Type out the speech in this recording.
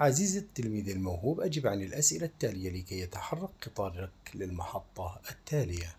عزيزي التلميذ الموهوب أجب عن الأسئلة التالية لكي يتحرك قطارك للمحطة التالية.